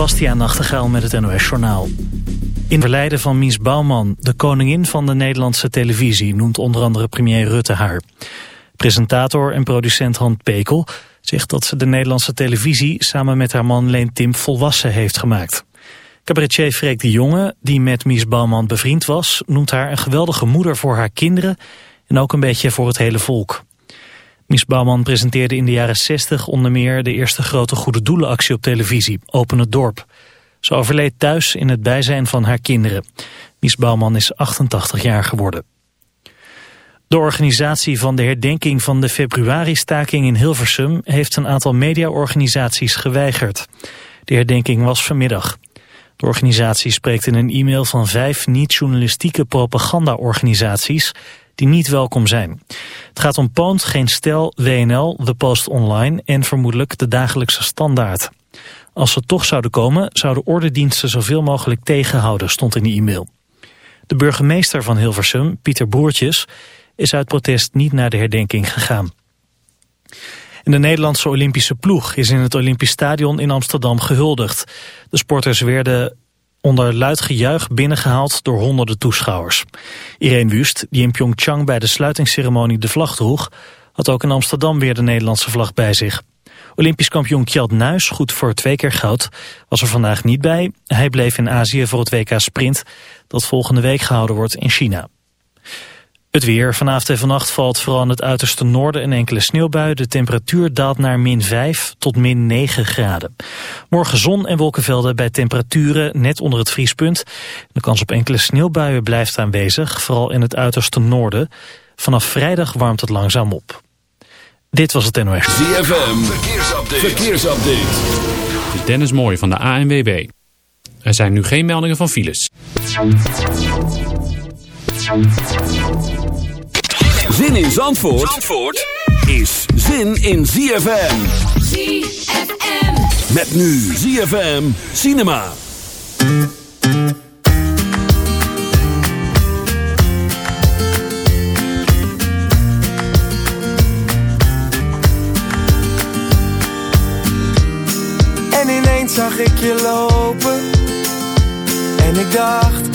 Bastiaan Nachtegaal met het NOS Journaal. In verleiden van Mies Bouwman, de koningin van de Nederlandse televisie... noemt onder andere premier Rutte haar. Presentator en producent Han Pekel zegt dat ze de Nederlandse televisie... samen met haar man Leen Tim volwassen heeft gemaakt. Cabaretier Freek de Jonge, die met Mies Bouwman bevriend was... noemt haar een geweldige moeder voor haar kinderen... en ook een beetje voor het hele volk. Mies Bouwman presenteerde in de jaren 60 onder meer de eerste grote goede doelenactie op televisie, Open het Dorp. Ze overleed thuis in het bijzijn van haar kinderen. Mies Bouwman is 88 jaar geworden. De organisatie van de herdenking van de februari-staking in Hilversum heeft een aantal mediaorganisaties geweigerd. De herdenking was vanmiddag. De organisatie spreekt in een e-mail van vijf niet-journalistieke propagandaorganisaties die niet welkom zijn. Het gaat om Poont, Geen Stel, WNL, The Post Online en vermoedelijk de dagelijkse standaard. Als ze toch zouden komen, zouden ordendiensten zoveel mogelijk tegenhouden, stond in de e-mail. De burgemeester van Hilversum, Pieter Boertjes, is uit protest niet naar de herdenking gegaan. De Nederlandse Olympische ploeg is in het Olympisch Stadion in Amsterdam gehuldigd. De sporters werden onder luid gejuich binnengehaald door honderden toeschouwers. Irene Wust, die in Pyeongchang bij de sluitingsceremonie de vlag droeg, had ook in Amsterdam weer de Nederlandse vlag bij zich. Olympisch kampioen Kjeld Nuis, goed voor twee keer goud, was er vandaag niet bij. Hij bleef in Azië voor het WK Sprint, dat volgende week gehouden wordt in China. Het weer. Vanavond en vannacht valt vooral in het uiterste noorden een enkele sneeuwbui. De temperatuur daalt naar min 5 tot min 9 graden. Morgen zon en wolkenvelden bij temperaturen net onder het vriespunt. De kans op enkele sneeuwbuien blijft aanwezig, vooral in het uiterste noorden. Vanaf vrijdag warmt het langzaam op. Dit was het NOS. ZFM. Verkeersupdate. Verkeersupdate. Dennis Mooij van de ANWB. Er zijn nu geen meldingen van files. Zin in Zandvoort, Zandvoort is zin in ZFM. ZFM. Met nu ZFM Cinema. En ineens zag ik je lopen. En ik dacht,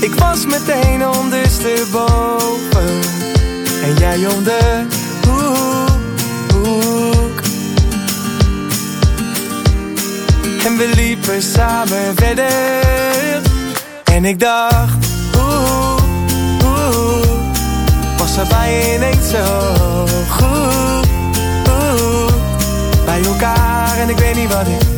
Ik was meteen ondersteboven. En jij om de hoek. En we liepen samen verder. En ik dacht Oeh, oeh Was er bij ineens zo goed? Oeh, Bij elkaar en ik weet niet wat ik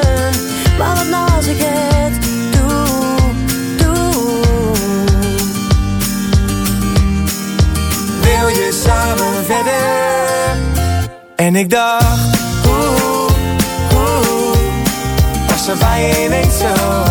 Doe, doe. Wil je samen verder? En ik dacht, oeh, oeh, was er bij ineens zo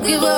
give up.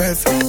stress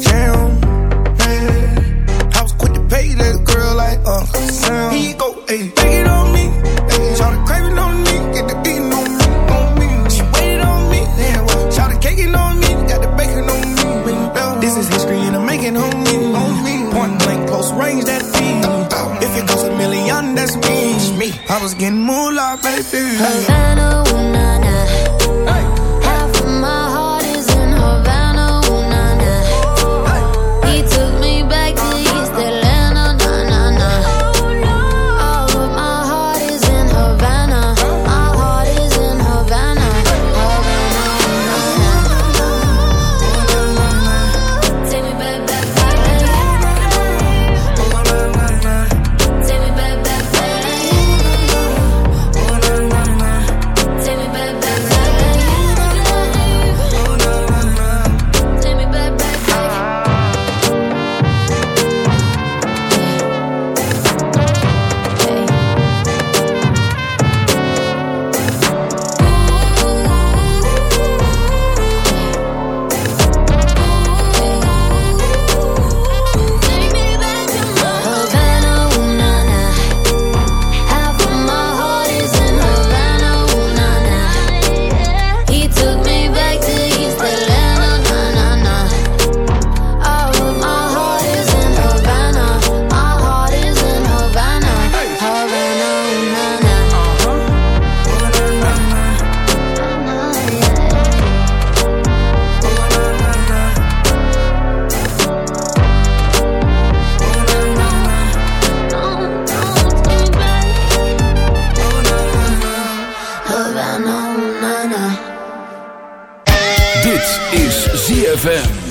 be